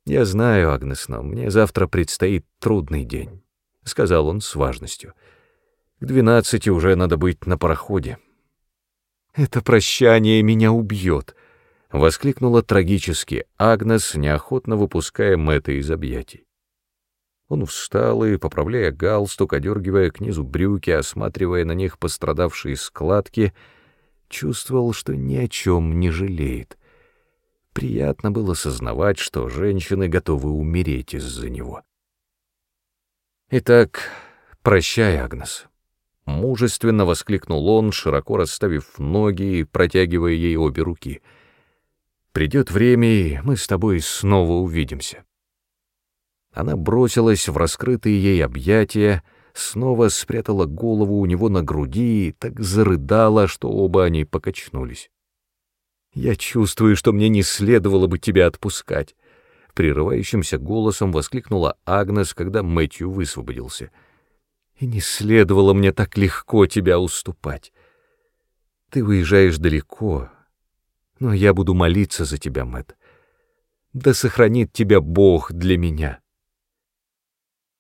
[SPEAKER 1] Я знаю, Агнес, но мне завтра предстоит трудный день, сказал он с важностью. К двенадцати уже надо быть на пароходе. Это прощание меня убьет, воскликнула трагически Агнес, неохотно выпуская Мэтта из объятий. Он встал и, поправляя галстук, одергивая к низу брюки, осматривая на них пострадавшие складки, чувствовал, что ни о чем не жалеет. Приятно было сознавать, что женщины готовы умереть из-за него. «Итак, прощай, Агнес», — мужественно воскликнул он, широко расставив ноги и протягивая ей обе руки. «Придет время, и мы с тобой снова увидимся». Она бросилась в раскрытые ей объятия, снова спрятала голову у него на груди и так зарыдала, что оба они покачнулись. «Я чувствую, что мне не следовало бы тебя отпускать», — прерывающимся голосом воскликнула Агнес, когда Мэтью высвободился. «И не следовало мне так легко тебя уступать. Ты уезжаешь далеко, но я буду молиться за тебя, Мэт. Да сохранит тебя Бог для меня»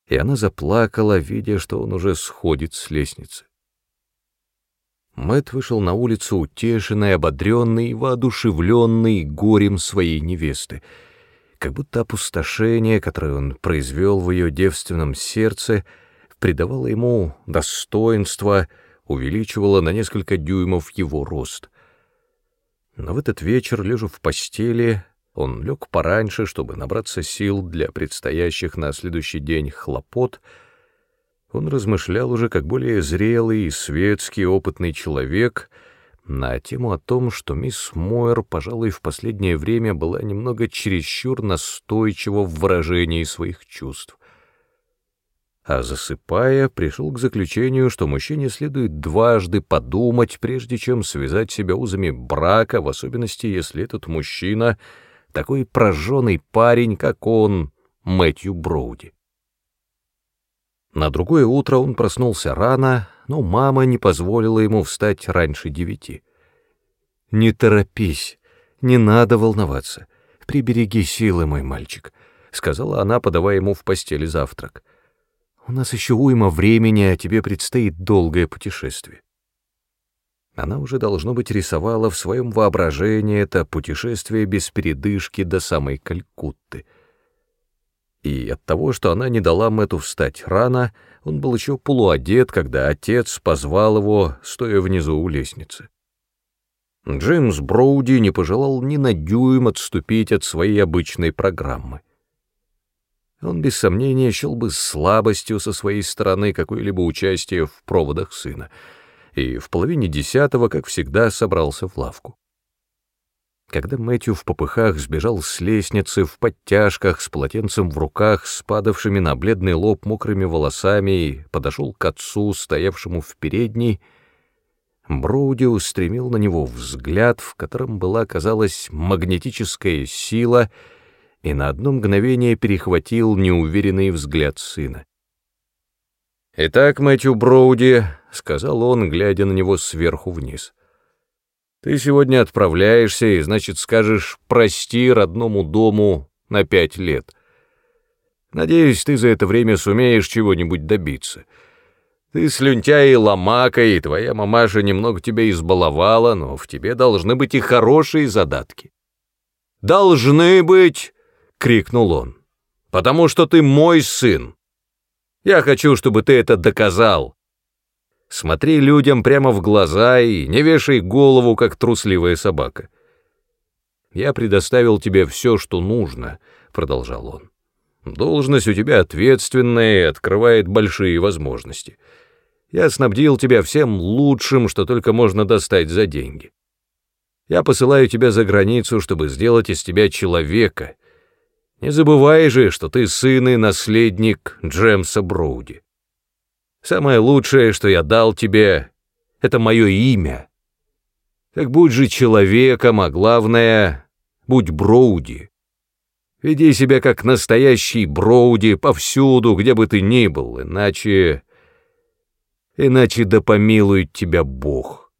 [SPEAKER 1] и она заплакала, видя, что он уже сходит с лестницы. Мэт вышел на улицу утешенный, ободренный, воодушевленный горем своей невесты, как будто опустошение, которое он произвел в ее девственном сердце, придавало ему достоинство, увеличивало на несколько дюймов его рост. Но в этот вечер, лежа в постели, он лег пораньше, чтобы набраться сил для предстоящих на следующий день хлопот. Он размышлял уже как более зрелый и светский опытный человек, на тему о том, что мисс Мойер, пожалуй, в последнее время была немного чересчур настойчива в выражении своих чувств. А засыпая, пришел к заключению, что мужчине следует дважды подумать, прежде чем связать себя узами брака, в особенности, если этот мужчина — такой прожженный парень, как он, Мэтью Броуди. На другое утро он проснулся рано, но мама не позволила ему встать раньше девяти. «Не торопись, не надо волноваться. Прибереги силы, мой мальчик», — сказала она, подавая ему в постели завтрак. «У нас еще уйма времени, а тебе предстоит долгое путешествие». Она уже, должно быть, рисовала в своем воображении это путешествие без передышки до самой Калькутты — и от того, что она не дала Мэтту встать рано, он был еще полуодет, когда отец позвал его, стоя внизу у лестницы. Джеймс Броуди не пожелал ни на дюйм отступить от своей обычной программы. Он без сомнения счел бы слабостью со своей стороны какое-либо участие в проводах сына, и в половине десятого, как всегда, собрался в лавку. Когда Мэтью в попыхах сбежал с лестницы, в подтяжках, с полотенцем в руках, с падавшими на бледный лоб мокрыми волосами и подошел к отцу, стоявшему в передней, Броуди устремил на него взгляд, в котором была, казалось, магнетическая сила, и на одно мгновение перехватил неуверенный взгляд сына. «Итак, Мэтью Броуди», — сказал он, глядя на него сверху вниз, — ты сегодня отправляешься и, значит, скажешь «прости» родному дому на пять лет. Надеюсь, ты за это время сумеешь чего-нибудь добиться. Ты слюнтяй и ломака, и твоя мамаша немного тебя избаловала, но в тебе должны быть и хорошие задатки. «Должны быть!» — крикнул он. «Потому что ты мой сын. Я хочу, чтобы ты это доказал. Смотри людям прямо в глаза и не вешай голову, как трусливая собака. «Я предоставил тебе все, что нужно», — продолжал он. «Должность у тебя ответственная и открывает большие возможности. Я снабдил тебя всем лучшим, что только можно достать за деньги. Я посылаю тебя за границу, чтобы сделать из тебя человека. Не забывай же, что ты сын и наследник Джемса Броуди. Самое лучшее, что я дал тебе, — это мое имя. Так будь же человеком, а главное, будь Броуди. Веди себя как настоящий Броуди повсюду, где бы ты ни был, иначе... Иначе да помилует тебя Бог.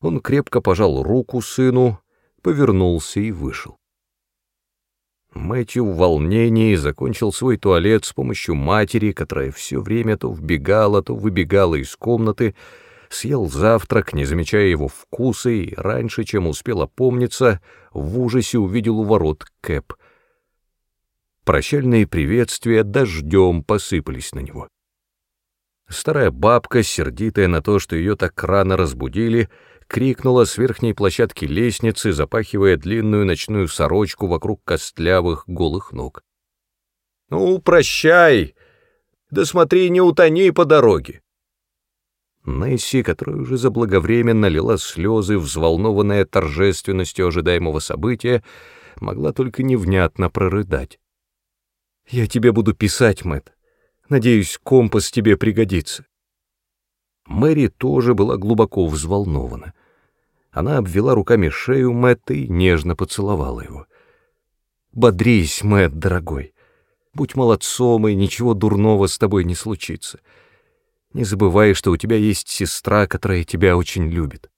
[SPEAKER 1] Он крепко пожал руку сыну, повернулся и вышел. Мэтью в волнении закончил свой туалет с помощью матери, которая все время то вбегала, то выбегала из комнаты, съел завтрак, не замечая его вкуса, и раньше, чем успел опомниться, в ужасе увидел у ворот Кэп. Прощальные приветствия дождем посыпались на него. Старая бабка, сердитая на то, что ее так рано разбудили, — крикнула с верхней площадки лестницы, запахивая длинную ночную сорочку вокруг костлявых голых ног. «Ну, прощай! Да смотри, не утони по дороге!» Несси, которая уже заблаговременно лила слезы, взволнованная торжественностью ожидаемого события, могла только невнятно прорыдать. «Я тебе буду писать, Мэтт. Надеюсь, компас тебе пригодится». Мэри тоже была глубоко взволнована. Она обвела руками шею Мэтта и нежно поцеловала его. «Бодрись, Мэтт, дорогой. Будь молодцом, и ничего дурного с тобой не случится. Не забывай, что у тебя есть сестра, которая тебя очень любит».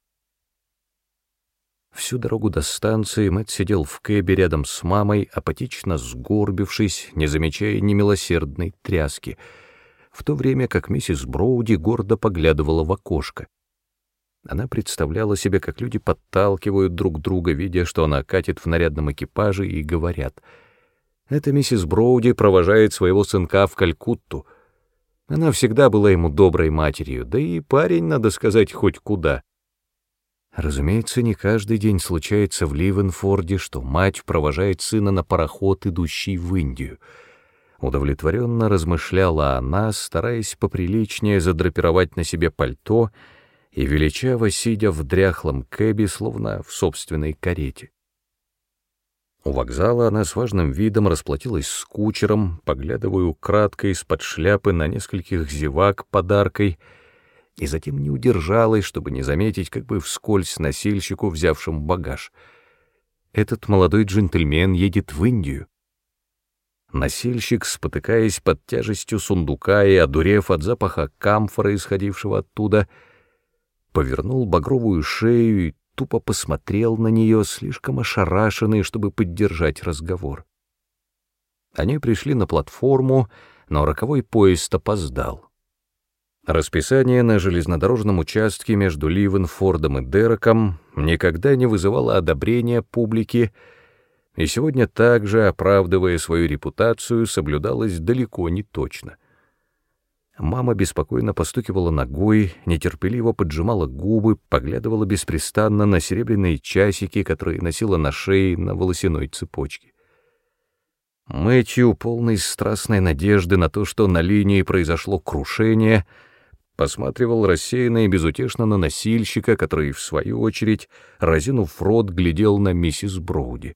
[SPEAKER 1] Всю дорогу до станции Мэтт сидел в кэбе рядом с мамой, апатично сгорбившись, не замечая немилосердной тряски, в то время как миссис Броуди гордо поглядывала в окошко. Она представляла себе, как люди подталкивают друг друга, видя, что она катит в нарядном экипаже, и говорят, «Это миссис Броуди провожает своего сынка в Калькутту. Она всегда была ему доброй матерью, да и парень, надо сказать, хоть куда». Разумеется, не каждый день случается в Ливенфорде, что мать провожает сына на пароход, идущий в Индию. Удовлетворенно размышляла она, стараясь поприличнее задрапировать на себе пальто — и величаво сидя в дряхлом кэбе, словно в собственной карете. У вокзала она с важным видом расплатилась с кучером, поглядывая украдкой из-под шляпы на нескольких зевак подаркой, и затем не удержалась, чтобы не заметить, как бы вскользь носильщику, взявшему багаж. Этот молодой джентльмен едет в Индию. Носильщик, спотыкаясь под тяжестью сундука и одурев от запаха камфора, исходившего оттуда, повернул багровую шею и тупо посмотрел на нее, слишком ошарашенный, чтобы поддержать разговор. Они пришли на платформу, но роковой поезд опоздал. Расписание на железнодорожном участке между Ливенфордом и Дереком никогда не вызывало одобрения публики, и сегодня также, оправдывая свою репутацию, соблюдалось далеко не точно. Мама беспокойно постукивала ногой, нетерпеливо поджимала губы, поглядывала беспрестанно на серебряные часики, которые носила на шее на волосяной цепочке. Мэтью, полный страстной надежды на то, что на линии произошло крушение, посматривал рассеянно и безутешно на носильщика, который, в свою очередь, разинув рот, глядел на миссис Броуди.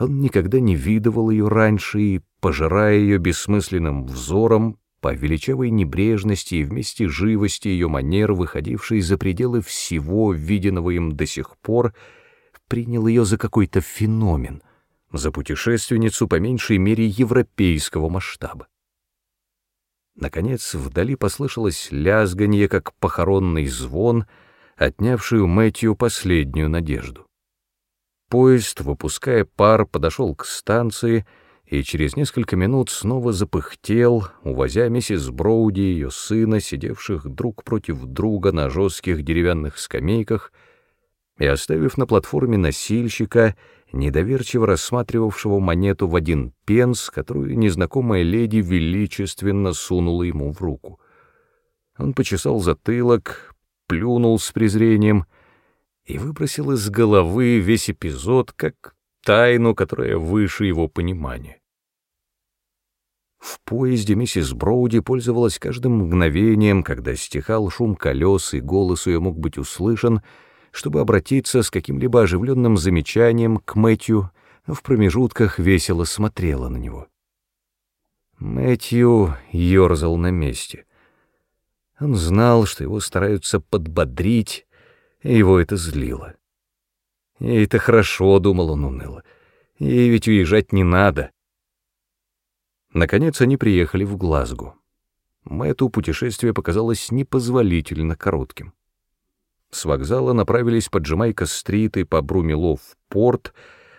[SPEAKER 1] Он никогда не видывал ее раньше и, пожирая ее бессмысленным взором, по величавой небрежности и вместе живости ее манер, выходившей за пределы всего виденного им до сих пор, принял ее за какой-то феномен, за путешественницу по меньшей мере европейского масштаба. Наконец, вдали послышалось лязганье, как похоронный звон, отнявший у Мэтью последнюю надежду. Поезд, выпуская пар, подошел к станции — и через несколько минут снова запыхтел, увозя миссис Броуди и ее сына, сидевших друг против друга на жестких деревянных скамейках, и оставив на платформе носильщика, недоверчиво рассматривавшего монету в один пенс, которую незнакомая леди величественно сунула ему в руку. Он почесал затылок, плюнул с презрением и выбросил из головы весь эпизод как тайну, которая выше его понимания. В поезде миссис Броуди пользовалась каждым мгновением, когда стихал шум колес и голос ее мог быть услышан, чтобы обратиться с каким-либо оживленным замечанием к Мэтью, в промежутках весело смотрела на него. Мэтью ерзал на месте. Он знал, что его стараются подбодрить, и его это злило. «И это хорошо», — думал он уныло, — «ей ведь уезжать не надо». Наконец они приехали в Глазго. Мэтту путешествие показалось непозволительно коротким. С вокзала направились по Джамайка-стрит и по Брумило в порт,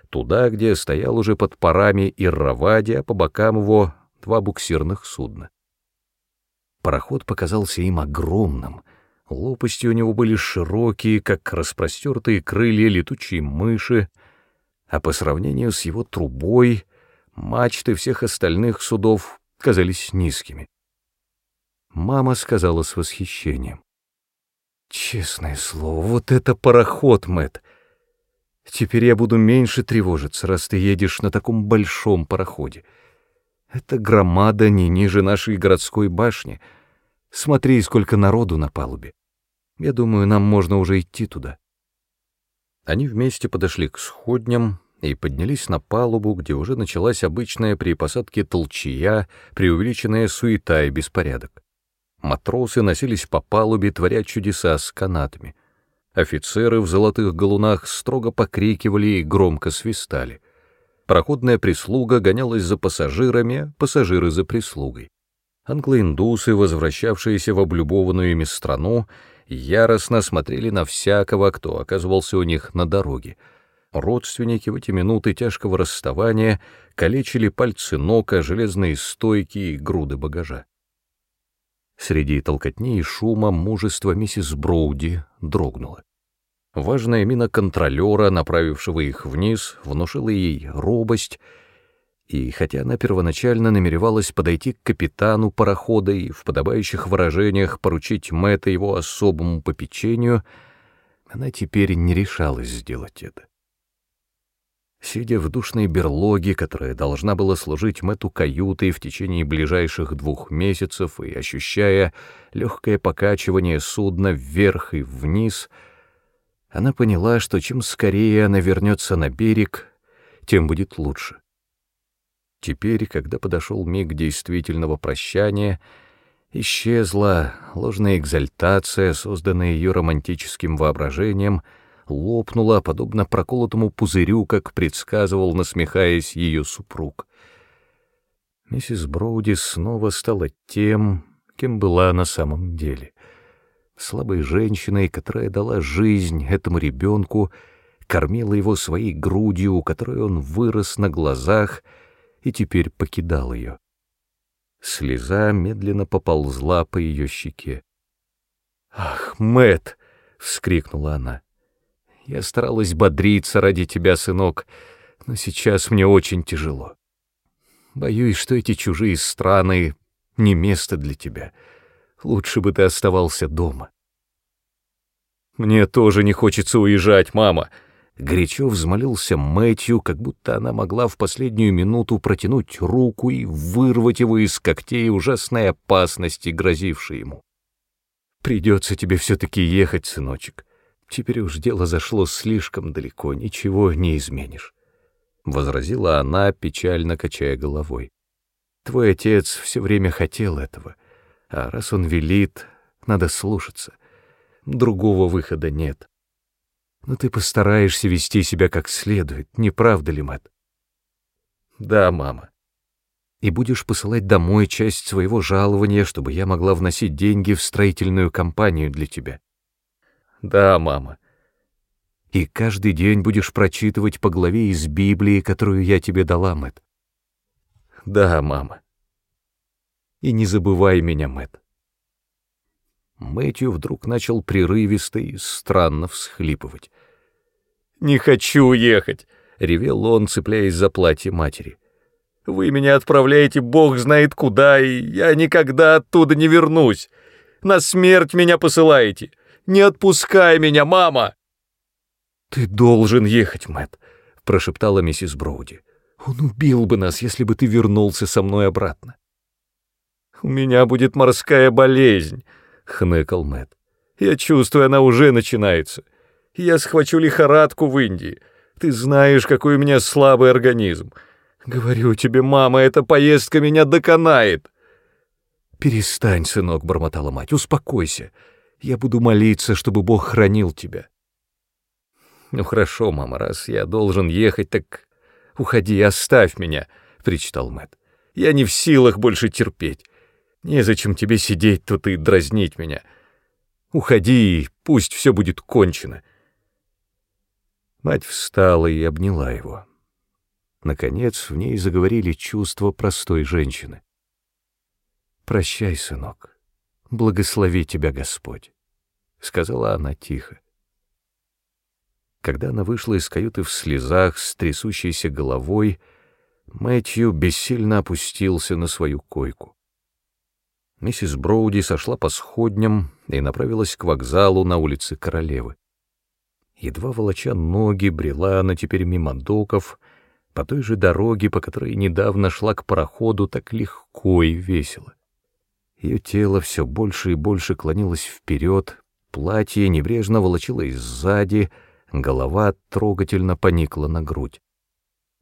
[SPEAKER 1] туда, где стоял уже под парами Ирравади, а по бокам его два буксирных судна. Пароход показался им огромным. Лопасти у него были широкие, как распростертые крылья летучей мыши, а по сравнению с его трубой Мачты всех остальных судов казались низкими. Мама сказала с восхищением. «Честное слово, вот это пароход, Мэт. Теперь я буду меньше тревожиться, раз ты едешь на таком большом пароходе. Это громада не ниже нашей городской башни. Смотри, сколько народу на палубе. Я думаю, нам можно уже идти туда». Они вместе подошли к сходням, и поднялись на палубу, где уже началась обычная при посадке толчья, преувеличенная суета и беспорядок. Матросы носились по палубе, творя чудеса с канатами. Офицеры в золотых галунах строго покрикивали и громко свистали. Проходная прислуга гонялась за пассажирами, пассажиры за прислугой. Англоиндусы, возвращавшиеся в облюбованную ими страну, яростно смотрели на всякого, кто оказывался у них на дороге — Родственники в эти минуты тяжкого расставания калечили пальцы ног, а железные стойки и груды багажа. Среди толкотни и шума мужество миссис Броуди дрогнуло. Важная мина контролера, направившего их вниз, внушила ей робость, и хотя она первоначально намеревалась подойти к капитану парохода и в подобающих выражениях поручить Мэтта его особому попечению, она теперь не решалась сделать это. Сидя в душной берлоге, которая должна была служить Мэтту каютой в течение ближайших двух месяцев, и ощущая легкое покачивание судна вверх и вниз, она поняла, что чем скорее она вернется на берег, тем будет лучше. Теперь, когда подошел миг действительного прощания, исчезла ложная экзальтация, созданная ее романтическим воображением — лопнула, подобно проколотому пузырю, как предсказывал, насмехаясь ее супруг. Миссис Броуди снова стала тем, кем была на самом деле. Слабой женщиной, которая дала жизнь этому ребенку, кормила его своей грудью, которой он вырос на глазах и теперь покидал ее. Слеза медленно поползла по ее щеке. «Ах, Мэт! вскрикнула она. Я старалась бодриться ради тебя, сынок, но сейчас мне очень тяжело. Боюсь, что эти чужие страны — не место для тебя. Лучше бы ты оставался дома. Мне тоже не хочется уезжать, мама. Горячо взмолился Мэтью, как будто она могла в последнюю минуту протянуть руку и вырвать его из когтей ужасной опасности, грозившей ему. Придется тебе все-таки ехать, сыночек. Теперь уж дело зашло слишком далеко, ничего не изменишь. Возразила она, печально качая головой. Твой отец все время хотел этого, а раз он велит, надо слушаться. Другого выхода нет. Но ты постараешься вести себя как следует, не правда ли, Мэтт? Да, мама. И будешь посылать домой часть своего жалования, чтобы я могла вносить деньги в строительную компанию для тебя. Да, мама. И каждый день будешь прочитывать по главе из Библии, которую я тебе дала, Мэт. Да, мама. И не забывай меня, Мэт. Мэтью вдруг начал прерывисто и странно всхлипывать. «Не хочу уехать!» — ревел он, цепляясь за платье матери. «Вы меня отправляете бог знает куда, и я никогда оттуда не вернусь! На смерть меня посылаете! Не отпускай меня, мама!» «Ты должен ехать, Мэтт», — прошептала миссис Броуди. «Он убил бы нас, если бы ты вернулся со мной обратно». «У меня будет морская болезнь», — хныкал Мэтт. «Я чувствую, она уже начинается. Я схвачу лихорадку в Индии. Ты знаешь, какой у меня слабый организм. Говорю тебе, мама, эта поездка меня доконает». «Перестань, сынок», — бормотала мать, — «успокойся. Я буду молиться, чтобы Бог хранил тебя. Ну хорошо, мама, раз я должен ехать, так уходи, оставь меня, причитал Мэт. Я не в силах больше терпеть. Незачем тебе сидеть тут и дразнить меня. Уходи, пусть все будет кончено. Мать встала и обняла его. Наконец в ней заговорили чувства простой женщины. «Прощай, сынок. «Благослови тебя, Господь», — сказала она тихо. Когда она вышла из каюты в слезах с трясущейся головой, Мэтью бессильно опустился на свою койку. Миссис Броуди сошла по сходням и направилась к вокзалу на улице Королевы. Едва волоча ноги, брела она теперь мимо доков, по той же дороге, по которой недавно шла к пароходу, так легко и весело. Ее тело все больше и больше клонилось вперед, платье небрежно волочилось сзади, голова трогательно поникла на грудь.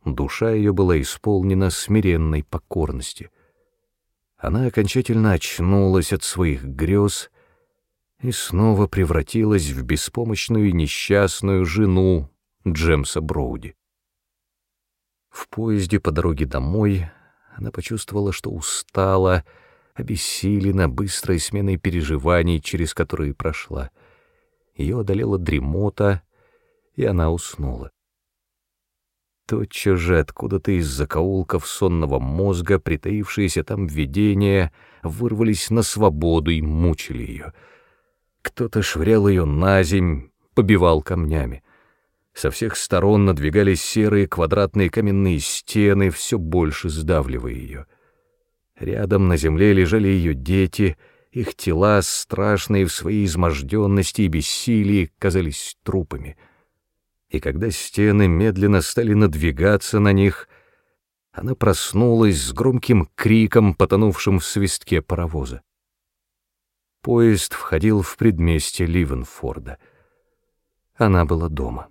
[SPEAKER 1] Душа ее была исполнена смиренной покорности. Она окончательно очнулась от своих грез и снова превратилась в беспомощную и несчастную жену Джемса Броуди. В поезде по дороге домой она почувствовала, что устала, обессилена быстрой сменой переживаний, через которые прошла. Ее одолела дремота, и она уснула. Тотчас же откуда-то из закоулков сонного мозга, притаившиеся там видения, вырвались на свободу и мучили ее. Кто-то швырял ее на земь, побивал камнями. Со всех сторон надвигались серые квадратные каменные стены, все больше сдавливая ее. Рядом на земле лежали ее дети, их тела, страшные в своей изможденности и бессилии, казались трупами. И когда стены медленно стали надвигаться на них, она проснулась с громким криком, потонувшим в свистке паровоза. Поезд входил в предместье Ливенфорда. Она была дома.